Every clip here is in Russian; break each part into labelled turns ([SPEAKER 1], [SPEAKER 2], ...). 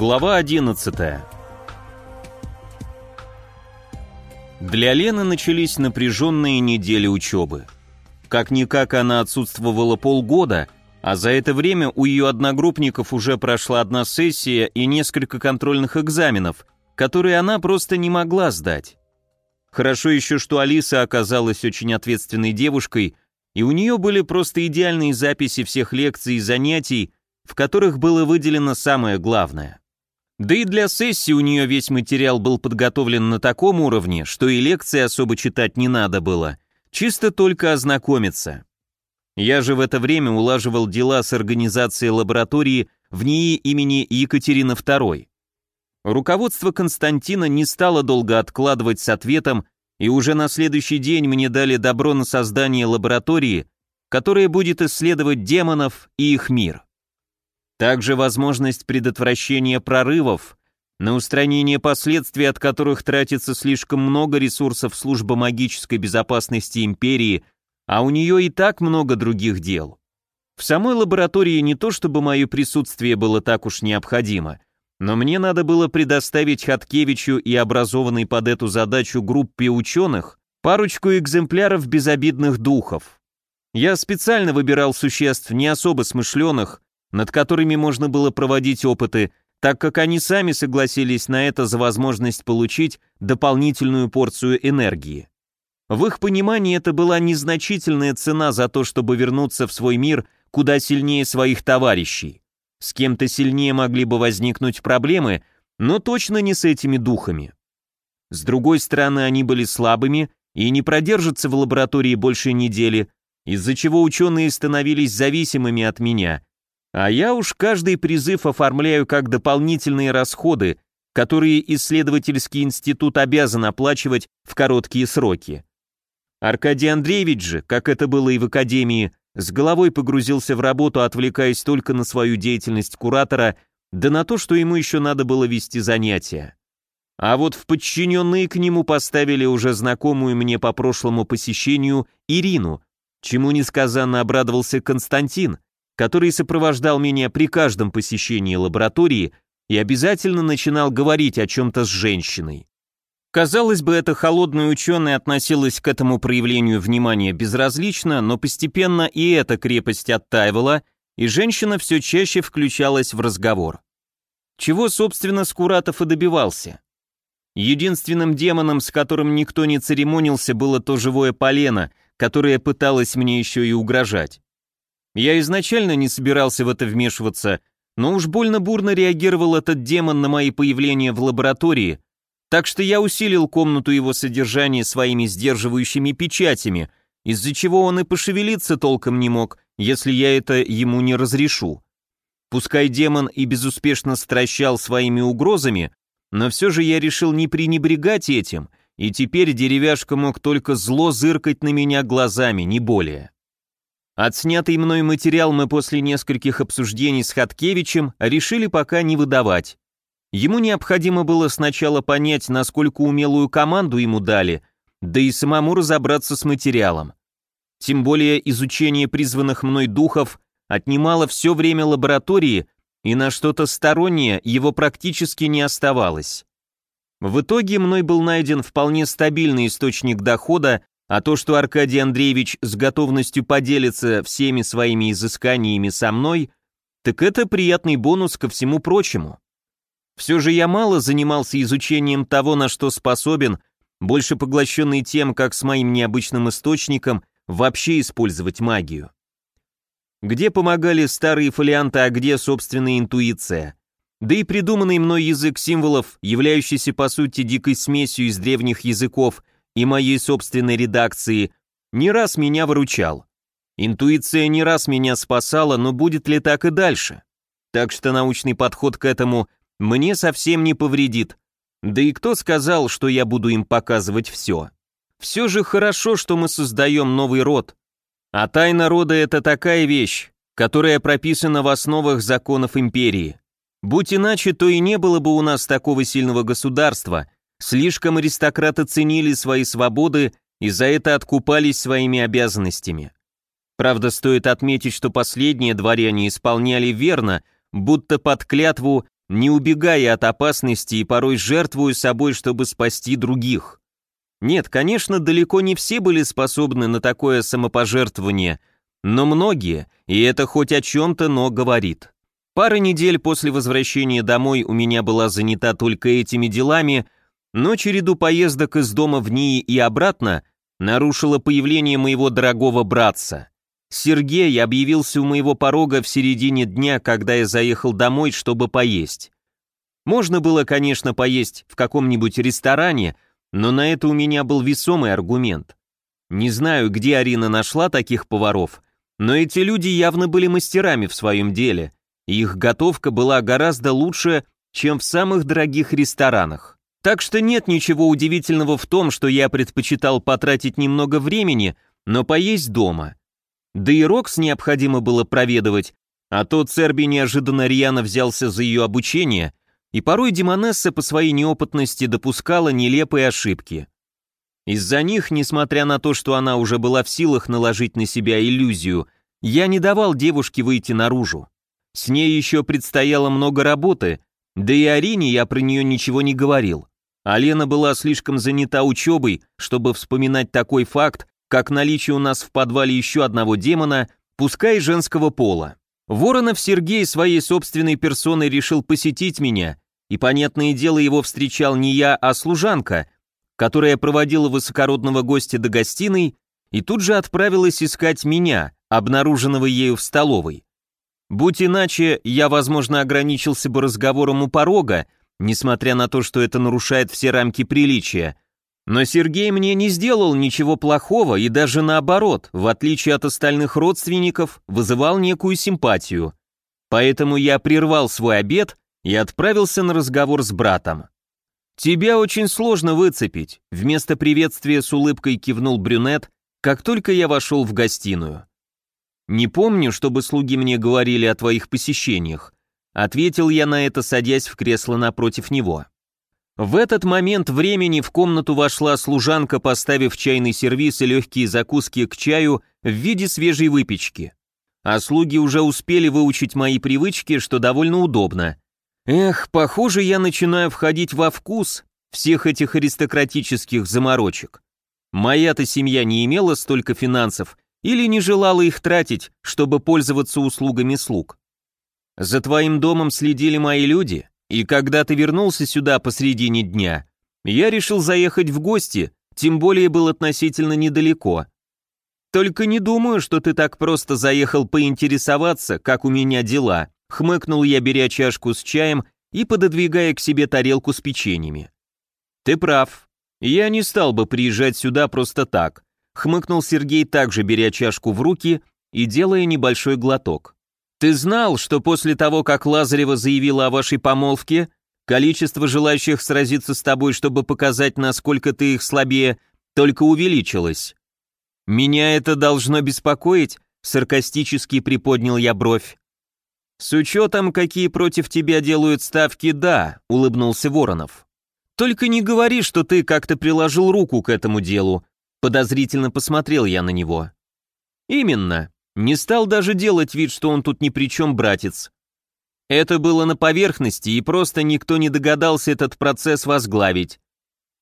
[SPEAKER 1] Глава 11 Для Лены начались напряженные недели учебы. Как-никак она отсутствовала полгода, а за это время у ее одногруппников уже прошла одна сессия и несколько контрольных экзаменов, которые она просто не могла сдать. Хорошо еще, что Алиса оказалась очень ответственной девушкой, и у нее были просто идеальные записи всех лекций и занятий, в которых было выделено самое главное. Да и для сессии у нее весь материал был подготовлен на таком уровне, что и лекции особо читать не надо было, чисто только ознакомиться. Я же в это время улаживал дела с организацией лаборатории в НИИ имени Екатерины II. Руководство Константина не стало долго откладывать с ответом, и уже на следующий день мне дали добро на создание лаборатории, которая будет исследовать демонов и их мир. Также возможность предотвращения прорывов, на устранение последствий, от которых тратится слишком много ресурсов службы магической безопасности империи, а у нее и так много других дел. В самой лаборатории не то чтобы мое присутствие было так уж необходимо, но мне надо было предоставить Хаткевичу и образованной под эту задачу группе ученых парочку экземпляров безобидных духов. Я специально выбирал существ не особо смышленых, над которыми можно было проводить опыты, так как они сами согласились на это за возможность получить дополнительную порцию энергии. В их понимании это была незначительная цена за то, чтобы вернуться в свой мир куда сильнее своих товарищей. С кем-то сильнее могли бы возникнуть проблемы, но точно не с этими духами. С другой стороны, они были слабыми и не продержатся в лаборатории больше недели, из-за чего ученые становились зависимыми от меня – а я уж каждый призыв оформляю как дополнительные расходы, которые исследовательский институт обязан оплачивать в короткие сроки. Аркадий Андреевич же, как это было и в академии, с головой погрузился в работу, отвлекаясь только на свою деятельность куратора, да на то, что ему еще надо было вести занятия. А вот в подчиненные к нему поставили уже знакомую мне по прошлому посещению Ирину, чему несказанно обрадовался Константин, который сопровождал меня при каждом посещении лаборатории и обязательно начинал говорить о чем-то с женщиной. Казалось бы, эта холодная ученая относилась к этому проявлению внимания безразлично, но постепенно и эта крепость оттаивала, и женщина все чаще включалась в разговор. Чего, собственно, Скуратов и добивался. Единственным демоном, с которым никто не церемонился, было то живое полено, которое пыталось мне еще и угрожать. Я изначально не собирался в это вмешиваться, но уж больно бурно реагировал этот демон на мои появления в лаборатории, так что я усилил комнату его содержания своими сдерживающими печатями, из-за чего он и пошевелиться толком не мог, если я это ему не разрешу. Пускай демон и безуспешно стращал своими угрозами, но все же я решил не пренебрегать этим, и теперь деревяшка мог только зло зыркать на меня глазами, не более. Отснятый мной материал мы после нескольких обсуждений с Хаткевичем решили пока не выдавать. Ему необходимо было сначала понять, насколько умелую команду ему дали, да и самому разобраться с материалом. Тем более изучение призванных мной духов отнимало все время лаборатории, и на что-то стороннее его практически не оставалось. В итоге мной был найден вполне стабильный источник дохода, а то, что Аркадий Андреевич с готовностью поделится всеми своими изысканиями со мной, так это приятный бонус ко всему прочему. Все же я мало занимался изучением того, на что способен, больше поглощенный тем, как с моим необычным источником вообще использовать магию. Где помогали старые фолианты, а где собственная интуиция? Да и придуманный мной язык символов, являющийся по сути дикой смесью из древних языков – и моей собственной редакции не раз меня выручал. Интуиция не раз меня спасала, но будет ли так и дальше? Так что научный подход к этому мне совсем не повредит. Да и кто сказал, что я буду им показывать все? Все же хорошо, что мы создаем новый род. А тайна рода — это такая вещь, которая прописана в основах законов империи. Будь иначе, то и не было бы у нас такого сильного государства, Слишком аристократы ценили свои свободы и за это откупались своими обязанностями. Правда, стоит отметить, что последние дворяне исполняли верно, будто под клятву не убегая от опасности и порой жертвуя собой, чтобы спасти других. Нет, конечно, далеко не все были способны на такое самопожертвование, но многие, и это хоть о чем-то, но говорит. Пара недель после возвращения домой у меня была занята только этими делами, но череду поездок из дома в НИИ и обратно нарушило появление моего дорогого братца. Сергей объявился у моего порога в середине дня, когда я заехал домой, чтобы поесть. Можно было, конечно, поесть в каком-нибудь ресторане, но на это у меня был весомый аргумент. Не знаю, где Арина нашла таких поваров, но эти люди явно были мастерами в своем деле, и их готовка была гораздо лучше, чем в самых дорогих ресторанах. Так что нет ничего удивительного в том, что я предпочитал потратить немного времени, но поесть дома. Да и Рокс необходимо было проведывать, а то Церби неожиданно рьяно взялся за ее обучение, и порой Демонесса по своей неопытности допускала нелепые ошибки. Из-за них, несмотря на то, что она уже была в силах наложить на себя иллюзию, я не давал девушке выйти наружу. С ней еще предстояло много работы, да и Арине я про нее ничего не говорил. А Лена была слишком занята учебой, чтобы вспоминать такой факт, как наличие у нас в подвале еще одного демона, пускай женского пола. Воронов Сергей своей собственной персоной решил посетить меня, и, понятное дело, его встречал не я, а служанка, которая проводила высокородного гостя до гостиной и тут же отправилась искать меня, обнаруженного ею в столовой. Будь иначе, я, возможно, ограничился бы разговором у порога, несмотря на то, что это нарушает все рамки приличия, но Сергей мне не сделал ничего плохого и даже наоборот, в отличие от остальных родственников, вызывал некую симпатию. Поэтому я прервал свой обед и отправился на разговор с братом. «Тебя очень сложно выцепить», — вместо приветствия с улыбкой кивнул брюнет, как только я вошел в гостиную. «Не помню, чтобы слуги мне говорили о твоих посещениях», — ответил я на это, садясь в кресло напротив него. В этот момент времени в комнату вошла служанка, поставив чайный сервиз и легкие закуски к чаю в виде свежей выпечки. А слуги уже успели выучить мои привычки, что довольно удобно. Эх, похоже, я начинаю входить во вкус всех этих аристократических заморочек. Моя-то семья не имела столько финансов или не желала их тратить, чтобы пользоваться услугами слуг. За твоим домом следили мои люди, и когда ты вернулся сюда посредине дня, я решил заехать в гости, тем более был относительно недалеко. Только не думаю, что ты так просто заехал поинтересоваться, как у меня дела, хмыкнул я, беря чашку с чаем и пододвигая к себе тарелку с печеньями. Ты прав. Я не стал бы приезжать сюда просто так, хмыкнул Сергей, также беря чашку в руки и делая небольшой глоток. Ты знал, что после того, как Лазарева заявила о вашей помолвке, количество желающих сразиться с тобой, чтобы показать, насколько ты их слабее, только увеличилось? Меня это должно беспокоить, саркастически приподнял я бровь. С учетом, какие против тебя делают ставки, да, улыбнулся Воронов. Только не говори, что ты как-то приложил руку к этому делу, подозрительно посмотрел я на него. Именно. Не стал даже делать вид, что он тут ни при чем, братец. Это было на поверхности, и просто никто не догадался этот процесс возглавить.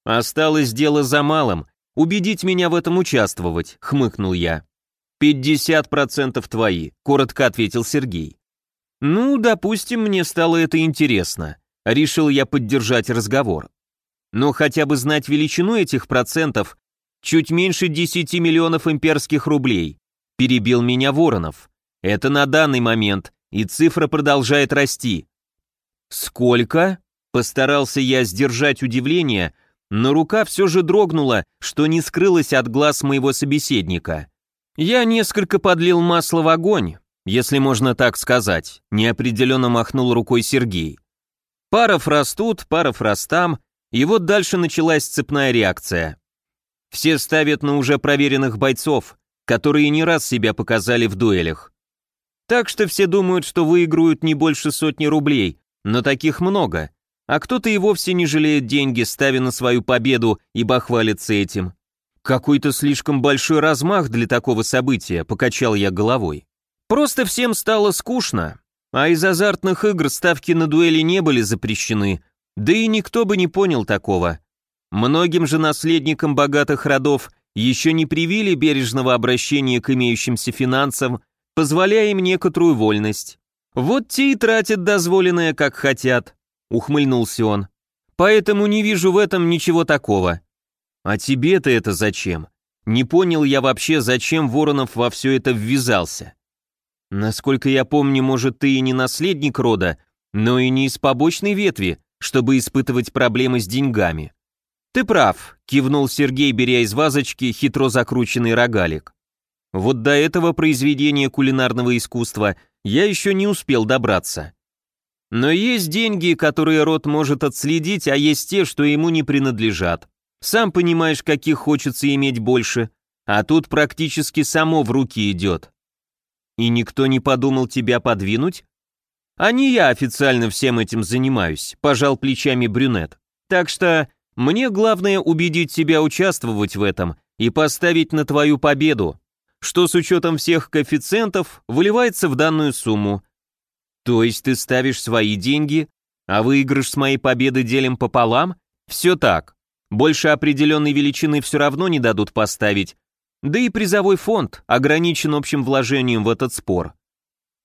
[SPEAKER 1] Осталось дело за малым, убедить меня в этом участвовать, хмыкнул я. «Пятьдесят процентов твои», — коротко ответил Сергей. «Ну, допустим, мне стало это интересно», — решил я поддержать разговор. Но хотя бы знать величину этих процентов, чуть меньше десяти миллионов имперских рублей. Перебил меня Воронов. Это на данный момент, и цифра продолжает расти. Сколько? Постарался я сдержать удивление, но рука все же дрогнула, что не скрылось от глаз моего собеседника. Я несколько подлил масла в огонь, если можно так сказать, неопределенно махнул рукой Сергей. Паров растут, паров растам, и вот дальше началась цепная реакция. Все ставят на уже проверенных бойцов, которые не раз себя показали в дуэлях. Так что все думают, что выиграют не больше сотни рублей, но таких много, а кто-то и вовсе не жалеет деньги, ставя на свою победу и бахвалится этим. Какой-то слишком большой размах для такого события, покачал я головой. Просто всем стало скучно. А из азартных игр ставки на дуэли не были запрещены, да и никто бы не понял такого. Многим же наследникам богатых родов еще не привили бережного обращения к имеющимся финансам, позволяя им некоторую вольность. Вот те и тратят дозволенное, как хотят, ухмыльнулся он. Поэтому не вижу в этом ничего такого. А тебе-то это зачем? Не понял я вообще, зачем Воронов во все это ввязался. Насколько я помню, может, ты и не наследник рода, но и не из побочной ветви, чтобы испытывать проблемы с деньгами. Ты прав, кивнул Сергей, беря из вазочки хитро закрученный рогалик. Вот до этого произведения кулинарного искусства я еще не успел добраться. Но есть деньги, которые род может отследить, а есть те, что ему не принадлежат. Сам понимаешь, каких хочется иметь больше, а тут практически само в руки идет. И никто не подумал тебя подвинуть? А не я официально всем этим занимаюсь, пожал плечами брюнет. Так что мне главное убедить тебя участвовать в этом и поставить на твою победу, что с учетом всех коэффициентов выливается в данную сумму. То есть ты ставишь свои деньги, а выигрыш с моей победы делим пополам? Все так. Больше определенной величины все равно не дадут поставить, да и призовой фонд ограничен общим вложением в этот спор.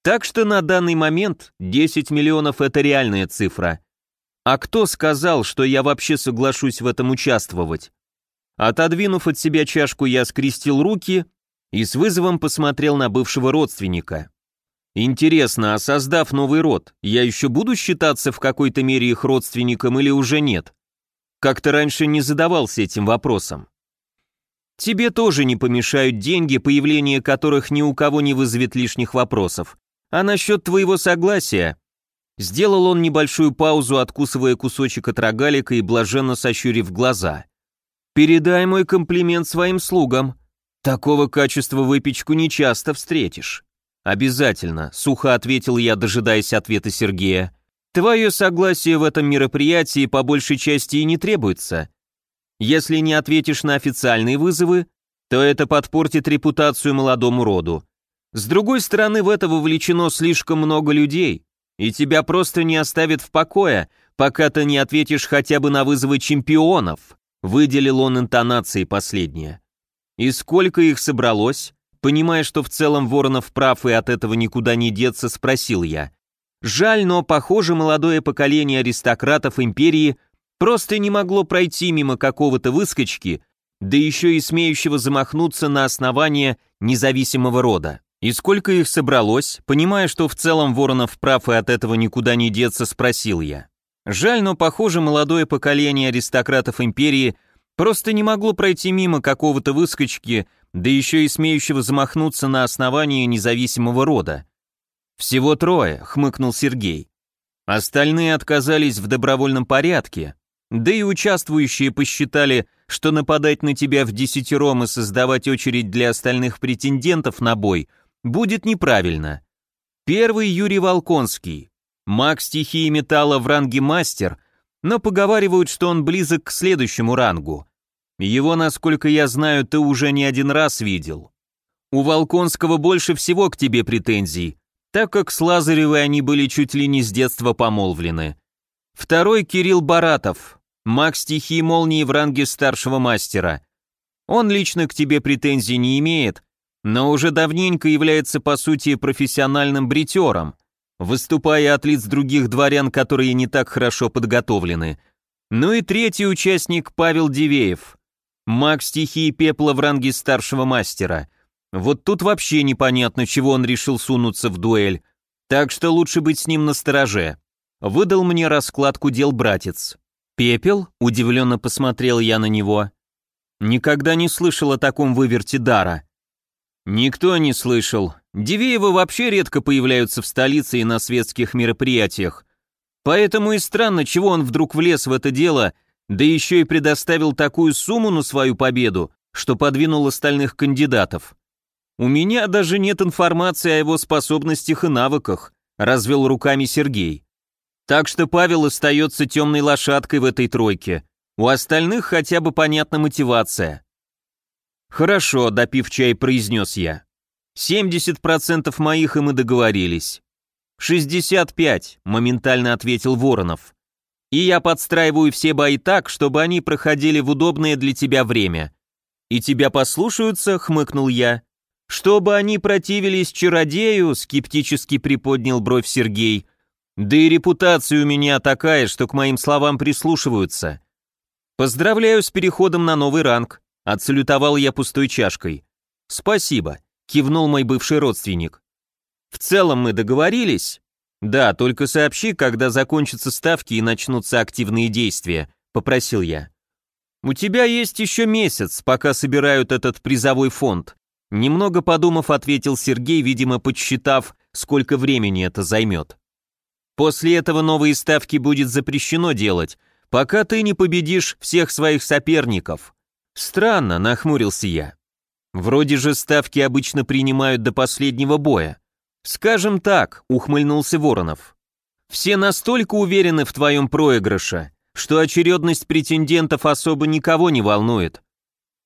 [SPEAKER 1] Так что на данный момент 10 миллионов это реальная цифра. А кто сказал, что я вообще соглашусь в этом участвовать? Отодвинув от себя чашку, я скрестил руки и с вызовом посмотрел на бывшего родственника. Интересно, а создав новый род, я еще буду считаться в какой-то мере их родственником или уже нет? Как-то раньше не задавался этим вопросом. Тебе тоже не помешают деньги, появление которых ни у кого не вызовет лишних вопросов. А насчет твоего согласия... Сделал он небольшую паузу, откусывая кусочек от рогалика и блаженно сощурив глаза. «Передай мой комплимент своим слугам. Такого качества выпечку не часто встретишь». «Обязательно», — сухо ответил я, дожидаясь ответа Сергея. Твое согласие в этом мероприятии по большей части и не требуется. Если не ответишь на официальные вызовы, то это подпортит репутацию молодому роду. С другой стороны, в это вовлечено слишком много людей, и тебя просто не оставят в покое, пока ты не ответишь хотя бы на вызовы чемпионов, выделил он интонацией последнее. И сколько их собралось? Понимая, что в целом Воронов прав и от этого никуда не деться, спросил я. Жаль, но, похоже, молодое поколение аристократов империи просто не могло пройти мимо какого-то выскочки, да еще и смеющего замахнуться на основание независимого рода. И сколько их собралось, понимая, что в целом Воронов прав и от этого никуда не деться, спросил я. Жаль, но, похоже, молодое поколение аристократов империи просто не могло пройти мимо какого-то выскочки, да еще и смеющего замахнуться на основание независимого рода. «Всего трое», — хмыкнул Сергей. Остальные отказались в добровольном порядке, да и участвующие посчитали, что нападать на тебя в десятером и создавать очередь для остальных претендентов на бой будет неправильно. Первый Юрий Волконский, маг стихии металла в ранге мастер, но поговаривают, что он близок к следующему рангу. Его, насколько я знаю, ты уже не один раз видел. У Волконского больше всего к тебе претензий, так как с Лазаревой они были чуть ли не с детства помолвлены. Второй Кирилл Баратов, маг стихии молнии в ранге старшего мастера. Он лично к тебе претензий не имеет, но уже давненько является по сути профессиональным бритером, выступая от лиц других дворян, которые не так хорошо подготовлены. Ну и третий участник Павел Дивеев, маг стихии пепла в ранге старшего мастера – вот тут вообще непонятно, чего он решил сунуться в дуэль, так что лучше быть с ним настороже. Выдал мне раскладку дел братец. «Пепел?» — удивленно посмотрел я на него. «Никогда не слышал о таком выверте дара». «Никто не слышал. Дивеевы вообще редко появляются в столице и на светских мероприятиях. Поэтому и странно, чего он вдруг влез в это дело, да еще и предоставил такую сумму на свою победу, что подвинул остальных кандидатов. «У меня даже нет информации о его способностях и навыках», развел руками Сергей. «Так что Павел остается темной лошадкой в этой тройке. У остальных хотя бы понятна мотивация». «Хорошо», допив чай, произнес я. «70% моих, и мы договорились». «65», — моментально ответил Воронов. «И я подстраиваю все бои так, чтобы они проходили в удобное для тебя время». «И тебя послушаются?» — хмыкнул я. «Чтобы они противились чародею», — скептически приподнял бровь Сергей. «Да и репутация у меня такая, что к моим словам прислушиваются». «Поздравляю с переходом на новый ранг», — отсалютовал я пустой чашкой. «Спасибо», — кивнул мой бывший родственник. «В целом мы договорились?» «Да, только сообщи, когда закончатся ставки и начнутся активные действия», — попросил я. «У тебя есть еще месяц, пока собирают этот призовой фонд», Немного подумав, ответил Сергей, видимо, подсчитав, сколько времени это займет. После этого новые ставки будет запрещено делать, пока ты не победишь всех своих соперников. Странно, нахмурился я. Вроде же ставки обычно принимают до последнего боя. Скажем так, ухмыльнулся Воронов. Все настолько уверены в твоем проигрыше, что очередность претендентов особо никого не волнует.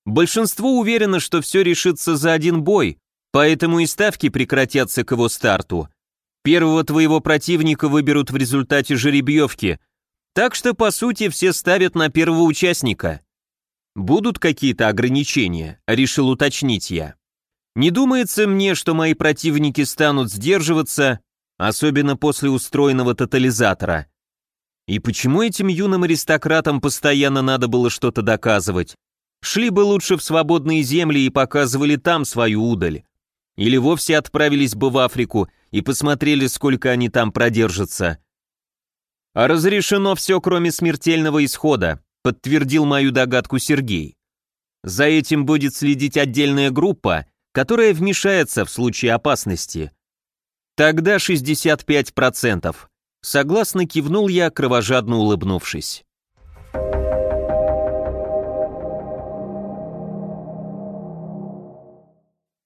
[SPEAKER 1] Большинство уверено, что все решится за один бой, поэтому и ставки прекратятся к его старту. Первого твоего противника выберут в результате жеребьевки, так что, по сути, все ставят на первого участника. Будут какие-то ограничения, решил уточнить я. Не думается мне, что мои противники станут сдерживаться, особенно после устроенного тотализатора. И почему этим юным аристократам постоянно надо было что-то доказывать? Шли бы лучше в свободные земли и показывали там свою удаль. Или вовсе отправились бы в Африку и посмотрели, сколько они там продержатся. А разрешено все, кроме смертельного исхода, подтвердил мою догадку Сергей. За этим будет следить отдельная группа, которая вмешается в случае опасности. Тогда 65%. Согласно кивнул я, кровожадно улыбнувшись.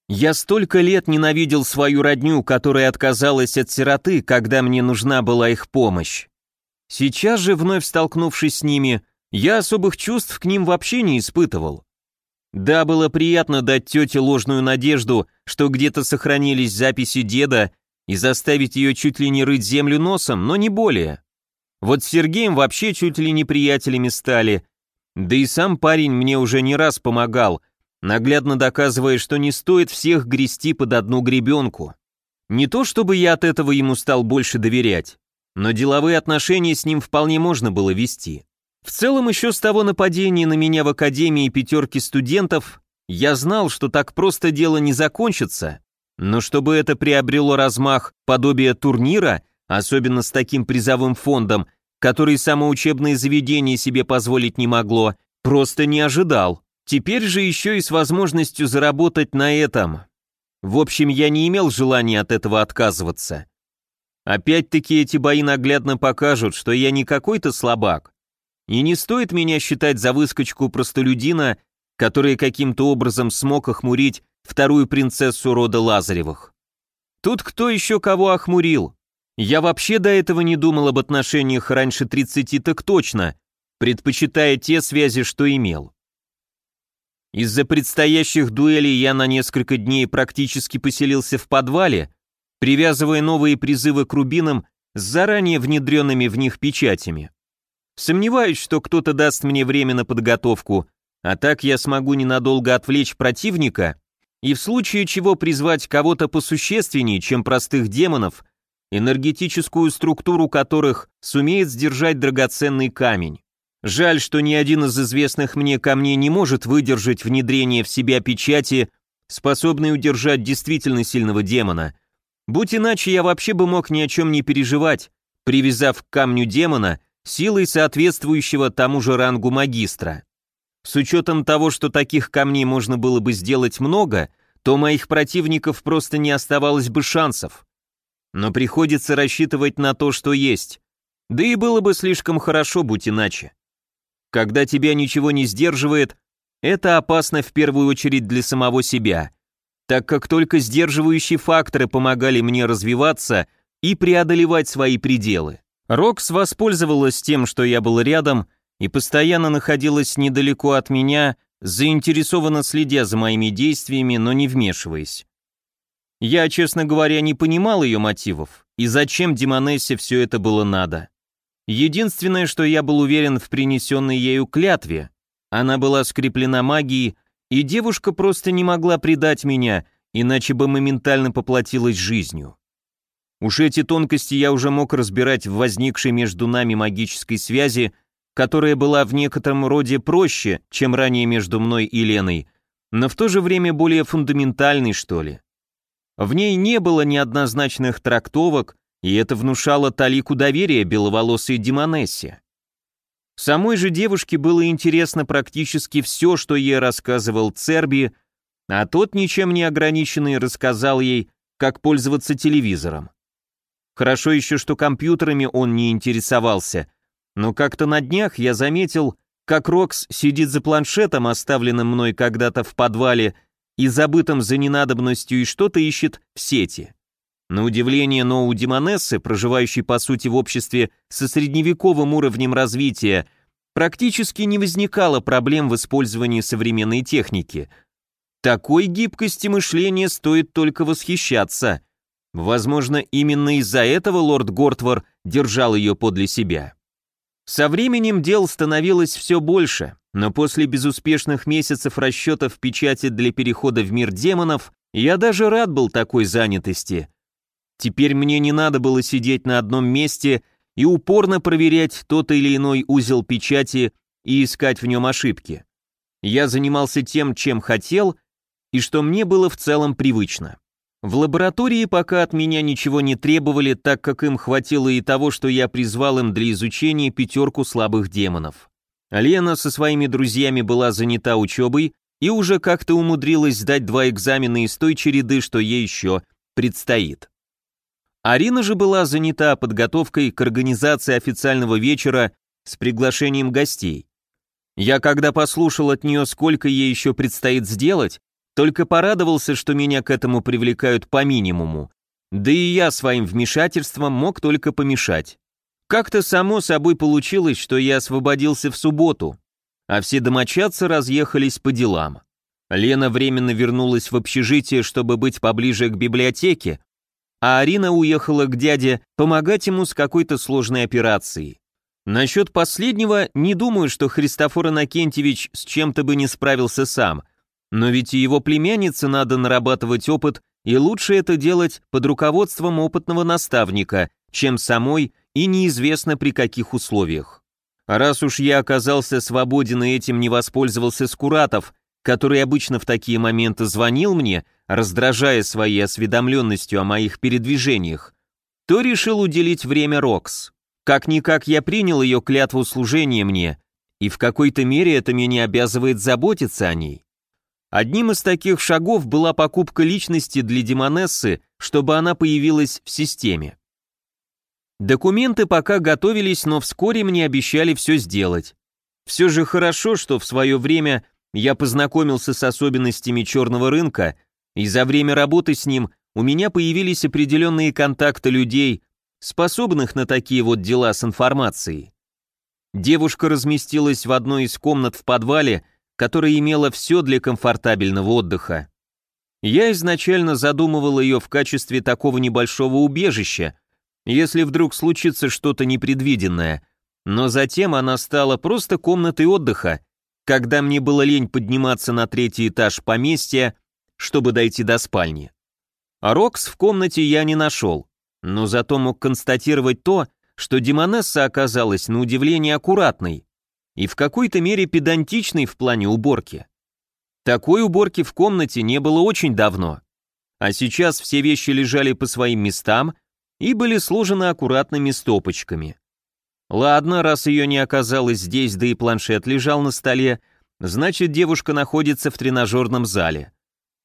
[SPEAKER 1] Я столько лет ненавидел свою родню, которая отказалась от сироты, когда мне нужна была их помощь. Сейчас же, вновь столкнувшись с ними, я особых чувств к ним вообще не испытывал. Да, было приятно дать тете ложную надежду, что где-то сохранились записи деда и заставить ее чуть ли не рыть землю носом, но не более. Вот с Сергеем вообще чуть ли не приятелями стали, да и сам парень мне уже не раз помогал, наглядно доказывая, что не стоит всех грести под одну гребенку. Не то чтобы я от этого ему стал больше доверять, но деловые отношения с ним вполне можно было вести. В целом, еще с того нападения на меня в академии пятерки студентов, я знал, что так просто дело не закончится, но чтобы это приобрело размах подобие турнира, особенно с таким призовым фондом, который само учебное заведение себе позволить не могло, просто не ожидал. Теперь же еще и с возможностью заработать на этом. В общем, я не имел желания от этого отказываться. Опять-таки эти бои наглядно покажут, что я не какой-то слабак. И не стоит меня считать за выскочку простолюдина, который каким-то образом смог охмурить вторую принцессу рода Лазаревых. Тут кто еще кого охмурил? Я вообще до этого не думал об отношениях раньше 30 так точно, предпочитая те связи, что имел. Из-за предстоящих дуэлей я на несколько дней практически поселился в подвале, привязывая новые призывы к рубинам с заранее внедренными в них печатями. Сомневаюсь, что кто-то даст мне время на подготовку, а так я смогу ненадолго отвлечь противника и в случае чего призвать кого-то посущественнее, чем простых демонов, энергетическую структуру которых сумеет сдержать драгоценный камень. Жаль, что ни один из известных мне камней не может выдержать внедрение в себя печати, способной удержать действительно сильного демона. Будь иначе, я вообще бы мог ни о чем не переживать, привязав к камню демона силой соответствующего тому же рангу магистра. С учетом того, что таких камней можно было бы сделать много, то моих противников просто не оставалось бы шансов. Но приходится рассчитывать на то, что есть. Да и было бы слишком хорошо, будь иначе. Когда тебя ничего не сдерживает, это опасно в первую очередь для самого себя, так как только сдерживающие факторы помогали мне развиваться и преодолевать свои пределы. Рокс воспользовалась тем, что я был рядом и постоянно находилась недалеко от меня, заинтересованно следя за моими действиями, но не вмешиваясь. Я, честно говоря, не понимал ее мотивов, и зачем Демонессе все это было надо. Единственное, что я был уверен в принесенной ею клятве, она была скреплена магией, и девушка просто не могла предать меня, иначе бы моментально поплатилась жизнью. Уж эти тонкости я уже мог разбирать в возникшей между нами магической связи, которая была в некотором роде проще, чем ранее между мной и Леной, но в то же время более фундаментальной, что ли. В ней не было неоднозначных трактовок, и это внушало талику доверия беловолосой Демонессе. Самой же девушке было интересно практически все, что ей рассказывал Церби, а тот, ничем не ограниченный, рассказал ей, как пользоваться телевизором. Хорошо еще, что компьютерами он не интересовался, но как-то на днях я заметил, как Рокс сидит за планшетом, оставленным мной когда-то в подвале, и забытым за ненадобностью, и что-то ищет в сети. На удивление Ноу Демонессы, проживающей по сути в обществе со средневековым уровнем развития, практически не возникало проблем в использовании современной техники. Такой гибкости мышления стоит только восхищаться. Возможно, именно из-за этого лорд Гортвор держал ее подле себя. Со временем дел становилось все больше, но после безуспешных месяцев расчетов печати для перехода в мир демонов я даже рад был такой занятости. Теперь мне не надо было сидеть на одном месте и упорно проверять тот или иной узел печати и искать в нем ошибки. Я занимался тем, чем хотел, и что мне было в целом привычно. В лаборатории пока от меня ничего не требовали, так как им хватило и того, что я призвал им для изучения пятерку слабых демонов. Лена со своими друзьями была занята учебой и уже как-то умудрилась сдать два экзамена из той череды, что ей еще предстоит. Арина же была занята подготовкой к организации официального вечера с приглашением гостей. Я когда послушал от нее, сколько ей еще предстоит сделать, только порадовался, что меня к этому привлекают по минимуму. Да и я своим вмешательством мог только помешать. Как-то само собой получилось, что я освободился в субботу, а все домочадцы разъехались по делам. Лена временно вернулась в общежитие, чтобы быть поближе к библиотеке, а Арина уехала к дяде помогать ему с какой-то сложной операцией. Насчет последнего не думаю, что Христофор Иннокентьевич с чем-то бы не справился сам, но ведь и его племяннице надо нарабатывать опыт, и лучше это делать под руководством опытного наставника, чем самой и неизвестно при каких условиях. раз уж я оказался свободен и этим не воспользовался Скуратов, который обычно в такие моменты звонил мне, раздражая своей осведомленностью о моих передвижениях, то решил уделить время Рокс. Как-никак я принял ее клятву служения мне, и в какой-то мере это меня обязывает заботиться о ней. Одним из таких шагов была покупка личности для Демонессы, чтобы она появилась в системе. Документы пока готовились, но вскоре мне обещали все сделать. Все же хорошо, что в свое время я познакомился с особенностями черного рынка, и за время работы с ним у меня появились определенные контакты людей, способных на такие вот дела с информацией. Девушка разместилась в одной из комнат в подвале, которая имела все для комфортабельного отдыха. Я изначально задумывал ее в качестве такого небольшого убежища, если вдруг случится что-то непредвиденное, но затем она стала просто комнатой отдыха, когда мне было лень подниматься на третий этаж поместья, чтобы дойти до спальни. А Рокс в комнате я не нашел, но зато мог констатировать то, что Демонесса оказалась на удивление аккуратной, и в какой-то мере педантичный в плане уборки. Такой уборки в комнате не было очень давно, а сейчас все вещи лежали по своим местам и были сложены аккуратными стопочками. Ладно, раз ее не оказалось здесь, да и планшет лежал на столе, значит девушка находится в тренажерном зале.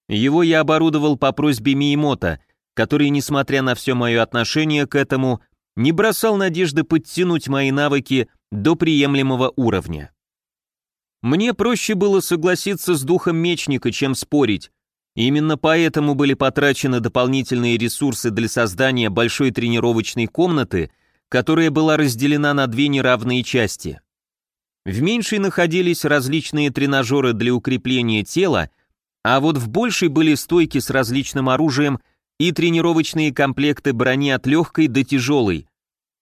[SPEAKER 1] Его я оборудовал по просьбе Миемота, который, несмотря на все мое отношение к этому, не бросал надежды подтянуть мои навыки до приемлемого уровня. Мне проще было согласиться с духом мечника, чем спорить. Именно поэтому были потрачены дополнительные ресурсы для создания большой тренировочной комнаты, которая была разделена на две неравные части. В меньшей находились различные тренажеры для укрепления тела, а вот в большей были стойки с различным оружием и тренировочные комплекты брони от легкой до тяжелой.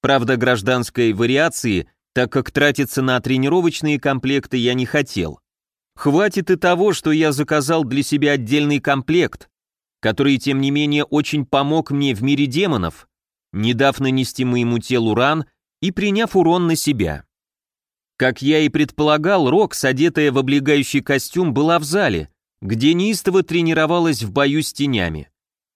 [SPEAKER 1] Правда, гражданской вариации, так как тратиться на тренировочные комплекты я не хотел. Хватит и того, что я заказал для себя отдельный комплект, который, тем не менее, очень помог мне в мире демонов, не дав нанести моему телу ран и приняв урон на себя. Как я и предполагал, Рокс, одетая в облегающий костюм, была в зале, где неистово тренировалась в бою с тенями.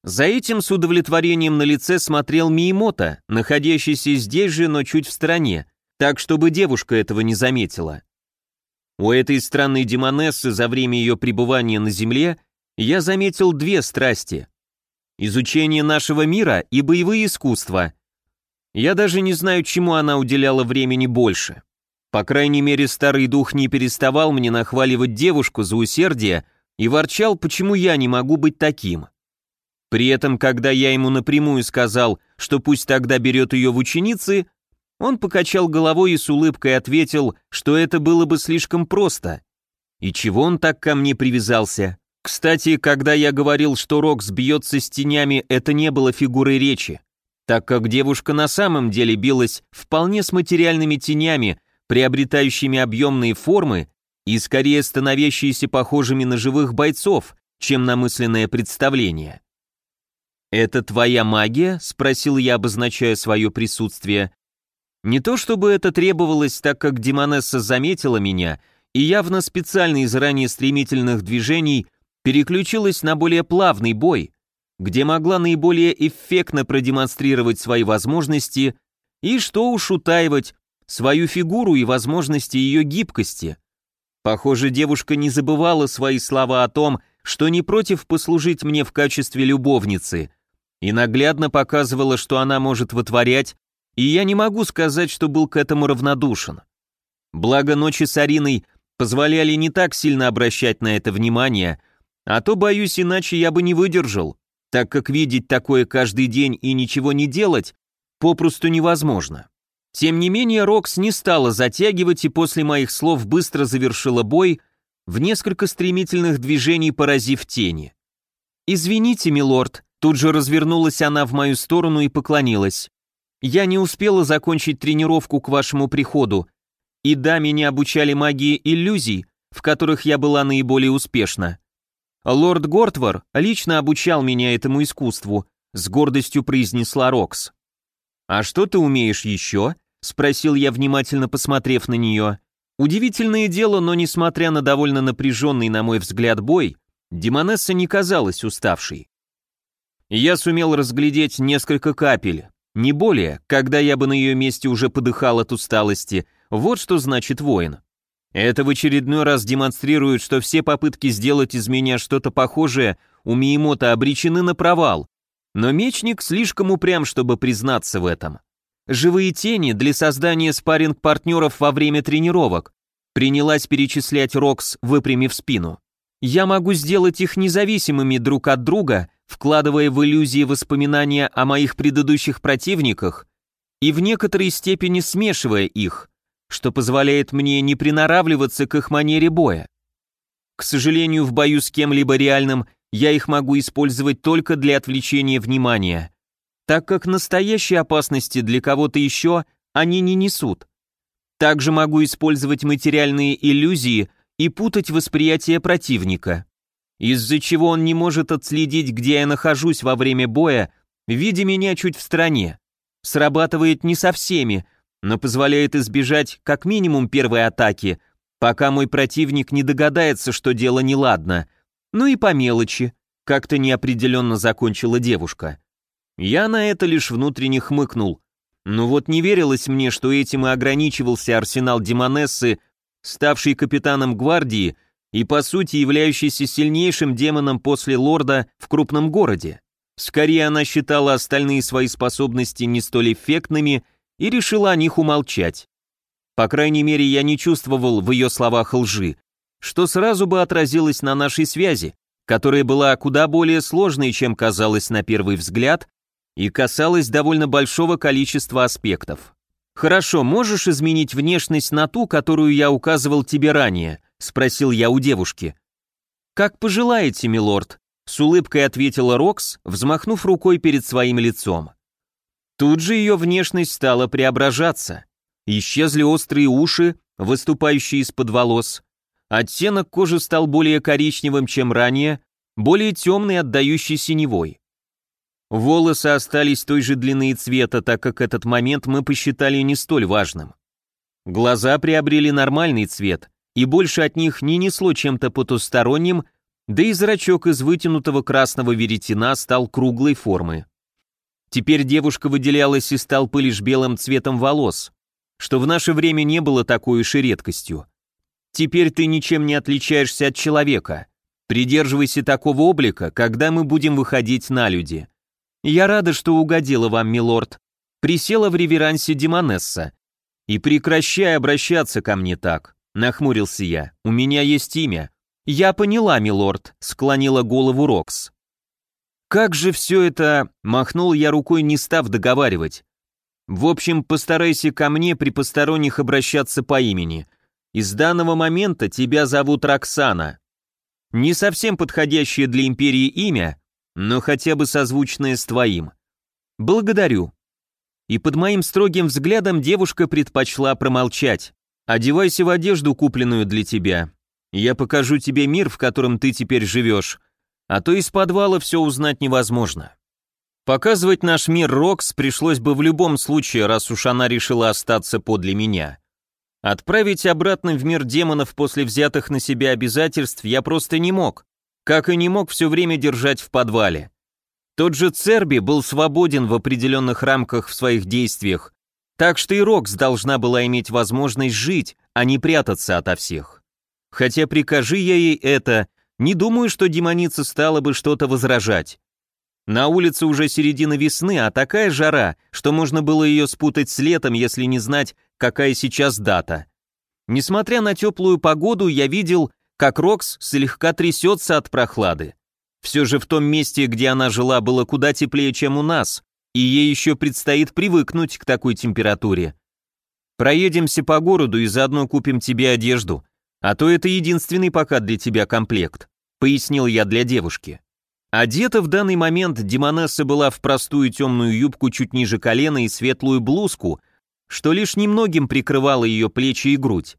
[SPEAKER 1] За этим с удовлетворением на лице смотрел Миемота, находящийся здесь же, но чуть в стороне, так, чтобы девушка этого не заметила. У этой странной демонессы за время ее пребывания на Земле я заметил две страсти. Изучение нашего мира и боевые искусства. Я даже не знаю, чему она уделяла времени больше. По крайней мере, старый дух не переставал мне нахваливать девушку за усердие и ворчал, почему я не могу быть таким. При этом, когда я ему напрямую сказал, что пусть тогда берет ее в ученицы, он покачал головой и с улыбкой ответил, что это было бы слишком просто. И чего он так ко мне привязался? Кстати, когда я говорил, что Рокс бьется с тенями, это не было фигурой речи, так как девушка на самом деле билась вполне с материальными тенями, приобретающими объемные формы и скорее становящиеся похожими на живых бойцов, чем на мысленное представление. «Это твоя магия?» — спросил я, обозначая свое присутствие. Не то чтобы это требовалось, так как Демонесса заметила меня и явно специально из ранее стремительных движений переключилась на более плавный бой, где могла наиболее эффектно продемонстрировать свои возможности и, что уж утаивать, свою фигуру и возможности ее гибкости. Похоже, девушка не забывала свои слова о том, что не против послужить мне в качестве любовницы, и наглядно показывала, что она может вытворять, и я не могу сказать, что был к этому равнодушен. Благо ночи с Ариной позволяли не так сильно обращать на это внимание, а то, боюсь, иначе я бы не выдержал, так как видеть такое каждый день и ничего не делать попросту невозможно. Тем не менее, Рокс не стала затягивать и после моих слов быстро завершила бой в несколько стремительных движений поразив тени. «Извините, милорд», тут же развернулась она в мою сторону и поклонилась. «Я не успела закончить тренировку к вашему приходу, и да, меня обучали магии иллюзий, в которых я была наиболее успешна. Лорд Гортвар лично обучал меня этому искусству», с гордостью произнесла Рокс. «А что ты умеешь еще?» — спросил я, внимательно посмотрев на нее. Удивительное дело, но несмотря на довольно напряженный, на мой взгляд, бой, Демонесса не казалась уставшей. Я сумел разглядеть несколько капель, не более, когда я бы на ее месте уже подыхал от усталости, вот что значит воин. Это в очередной раз демонстрирует, что все попытки сделать из меня что-то похожее у Миемота обречены на провал, но мечник слишком упрям, чтобы признаться в этом. Живые тени для создания спарринг-партнеров во время тренировок. Принялась перечислять Рокс, выпрямив спину. Я могу сделать их независимыми друг от друга, вкладывая в иллюзии воспоминания о моих предыдущих противниках и в некоторой степени смешивая их, что позволяет мне не приноравливаться к их манере боя. К сожалению, в бою с кем-либо реальным я их могу использовать только для отвлечения внимания так как настоящей опасности для кого-то еще они не несут. Также могу использовать материальные иллюзии и путать восприятие противника, из-за чего он не может отследить, где я нахожусь во время боя, видя меня чуть в стороне. Срабатывает не со всеми, но позволяет избежать как минимум первой атаки, пока мой противник не догадается, что дело неладно. Ну и по мелочи, как-то неопределенно закончила девушка. Я на это лишь внутренне хмыкнул. Но вот не верилось мне, что этим и ограничивался арсенал Демонессы, ставший капитаном гвардии и по сути являющийся сильнейшим демоном после лорда в крупном городе. Скорее она считала остальные свои способности не столь эффектными и решила о них умолчать. По крайней мере, я не чувствовал в ее словах лжи, что сразу бы отразилось на нашей связи, которая была куда более сложной, чем казалось на первый взгляд, и касалась довольно большого количества аспектов. «Хорошо, можешь изменить внешность на ту, которую я указывал тебе ранее?» — спросил я у девушки. «Как пожелаете, милорд», с улыбкой ответила Рокс, взмахнув рукой перед своим лицом. Тут же ее внешность стала преображаться. Исчезли острые уши, выступающие из-под волос. Оттенок кожи стал более коричневым, чем ранее, более темный, отдающий синевой. Волосы остались той же длины и цвета, так как этот момент мы посчитали не столь важным. Глаза приобрели нормальный цвет, и больше от них не несло чем-то потусторонним, да и зрачок из вытянутого красного веретена стал круглой формы. Теперь девушка выделялась из толпы лишь белым цветом волос, что в наше время не было такой уж и редкостью. Теперь ты ничем не отличаешься от человека. Придерживайся такого облика, когда мы будем выходить на люди. Я рада, что угодила вам, милорд. Присела в реверансе Демонесса. И прекращай обращаться ко мне так, нахмурился я. У меня есть имя. «Я поняла, милорд», — склонила голову Рокс. «Как же все это...» — махнул я рукой, не став договаривать. «В общем, постарайся ко мне при посторонних обращаться по имени. Из данного момента тебя зовут Роксана. Не совсем подходящее для империи имя, но хотя бы созвучное с твоим. Благодарю». И под моим строгим взглядом девушка предпочла промолчать. «Одевайся в одежду, купленную для тебя. Я покажу тебе мир, в котором ты теперь живешь, а то из подвала все узнать невозможно. Показывать наш мир Рокс пришлось бы в любом случае, раз уж она решила остаться подле меня. Отправить обратно в мир демонов после взятых на себя обязательств я просто не мог, как и не мог все время держать в подвале. Тот же Церби был свободен в определенных рамках в своих действиях, так что и Рокс должна была иметь возможность жить, а не прятаться ото всех. Хотя прикажи я ей это, не думаю, что демоница стала бы что-то возражать. На улице уже середина весны, а такая жара, что можно было ее спутать с летом, если не знать, какая сейчас дата. Несмотря на теплую погоду, я видел, как Рокс слегка трясется от прохлады. Все же в том месте, где она жила, было куда теплее, чем у нас, и ей еще предстоит привыкнуть к такой температуре. Проедемся по городу и заодно купим тебе одежду, а то это единственный пока для тебя комплект», — пояснил я для девушки. Одета в данный момент Демонесса была в простую темную юбку чуть ниже колена и светлую блузку, что лишь немногим прикрывало ее плечи и грудь.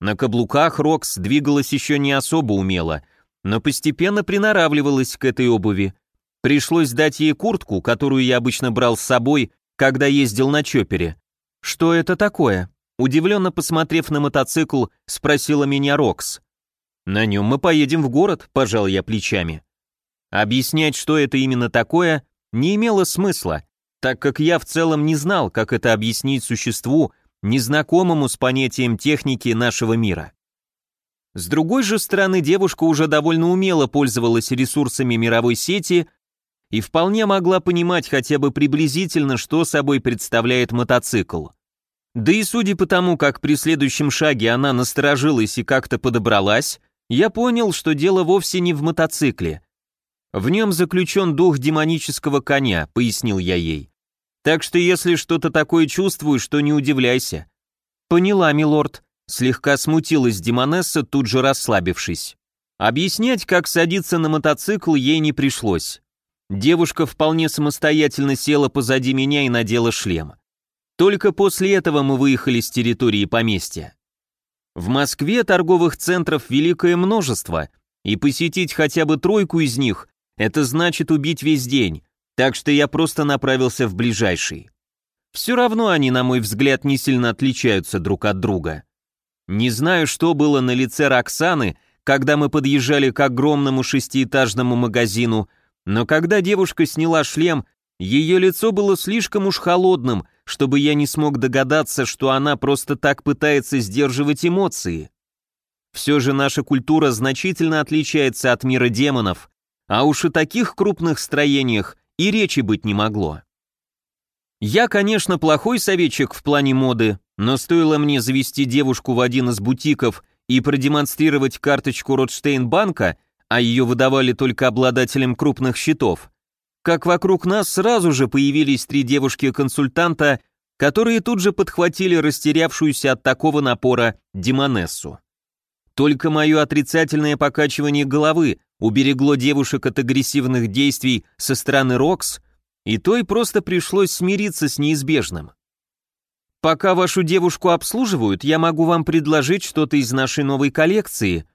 [SPEAKER 1] На каблуках Рокс двигалась еще не особо умело, но постепенно приноравливалась к этой обуви. Пришлось дать ей куртку, которую я обычно брал с собой, когда ездил на чопере. «Что это такое?» Удивленно посмотрев на мотоцикл, спросила меня Рокс. «На нем мы поедем в город», – пожал я плечами. Объяснять, что это именно такое, не имело смысла, так как я в целом не знал, как это объяснить существу, незнакомому с понятием техники нашего мира. С другой же стороны, девушка уже довольно умело пользовалась ресурсами мировой сети и вполне могла понимать хотя бы приблизительно, что собой представляет мотоцикл. Да и судя по тому, как при следующем шаге она насторожилась и как-то подобралась, я понял, что дело вовсе не в мотоцикле. В нем заключен дух демонического коня, пояснил я ей. Так что если что-то такое чувствуешь, то не удивляйся. Поняла, милорд. Слегка смутилась Демонесса, тут же расслабившись. Объяснять, как садиться на мотоцикл, ей не пришлось. Девушка вполне самостоятельно села позади меня и надела шлем. Только после этого мы выехали с территории поместья. В Москве торговых центров великое множество, и посетить хотя бы тройку из них – это значит убить весь день, так что я просто направился в ближайший. Все равно они, на мой взгляд, не сильно отличаются друг от друга. Не знаю, что было на лице Роксаны, когда мы подъезжали к огромному шестиэтажному магазину, но когда девушка сняла шлем, ее лицо было слишком уж холодным, чтобы я не смог догадаться, что она просто так пытается сдерживать эмоции. Все же наша культура значительно отличается от мира демонов, а уж о таких крупных строениях и речи быть не могло. Я, конечно, плохой советчик в плане моды, но стоило мне завести девушку в один из бутиков и продемонстрировать карточку Ротштейн-банка, а ее выдавали только обладателям крупных счетов, как вокруг нас сразу же появились три девушки-консультанта, которые тут же подхватили растерявшуюся от такого напора Демонессу. Только мое отрицательное покачивание головы уберегло девушек от агрессивных действий со стороны Рокс, и той просто пришлось смириться с неизбежным. Пока вашу девушку обслуживают, я могу вам предложить что-то из нашей новой коллекции.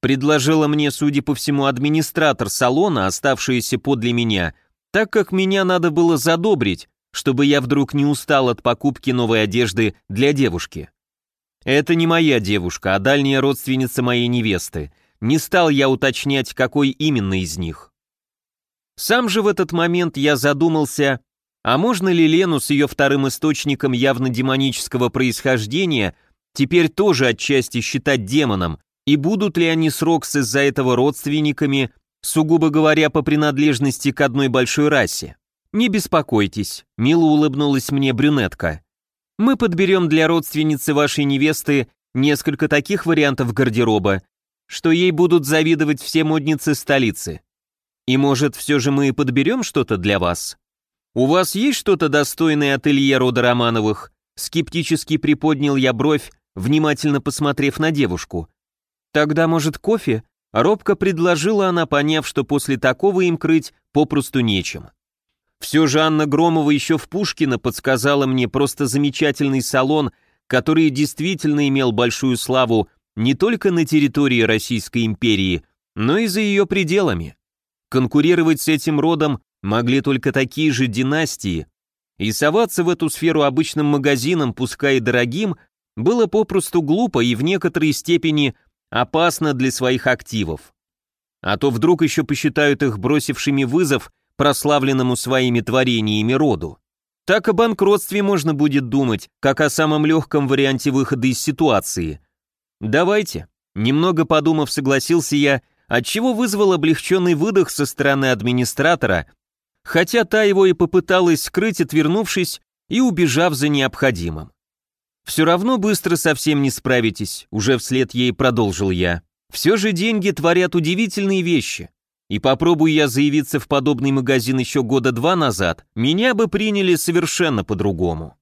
[SPEAKER 1] Предложила мне, судя по всему, администратор салона, оставшаяся подле меня, так как меня надо было задобрить, чтобы я вдруг не устал от покупки новой одежды для девушки. Это не моя девушка, а дальняя родственница моей невесты. Не стал я уточнять, какой именно из них. Сам же в этот момент я задумался, а можно ли Лену с ее вторым источником явно демонического происхождения теперь тоже отчасти считать демоном, и будут ли они с Рокс из-за этого родственниками, сугубо говоря, по принадлежности к одной большой расе? Не беспокойтесь, мило улыбнулась мне брюнетка. Мы подберем для родственницы вашей невесты несколько таких вариантов гардероба, что ей будут завидовать все модницы столицы. И может, все же мы и подберем что-то для вас? У вас есть что-то достойное ателье рода Романовых? Скептически приподнял я бровь, внимательно посмотрев на девушку. Тогда, может, кофе? Робко предложила она, поняв, что после такого им крыть попросту нечем. Все же Анна Громова еще в Пушкино подсказала мне просто замечательный салон, который действительно имел большую славу не только на территории Российской империи, но и за ее пределами. Конкурировать с этим родом могли только такие же династии, и соваться в эту сферу обычным магазином, пускай и дорогим, было попросту глупо и в некоторой степени опасно для своих активов. А то вдруг еще посчитают их бросившими вызов прославленному своими творениями роду. Так о банкротстве можно будет думать, как о самом легком варианте выхода из ситуации. Давайте. Немного подумав, согласился я отчего вызвал облегченный выдох со стороны администратора, хотя та его и попыталась скрыть, отвернувшись и убежав за необходимым. «Все равно быстро совсем не справитесь», — уже вслед ей продолжил я. «Все же деньги творят удивительные вещи. И попробую я заявиться в подобный магазин еще года два назад, меня бы приняли совершенно по-другому».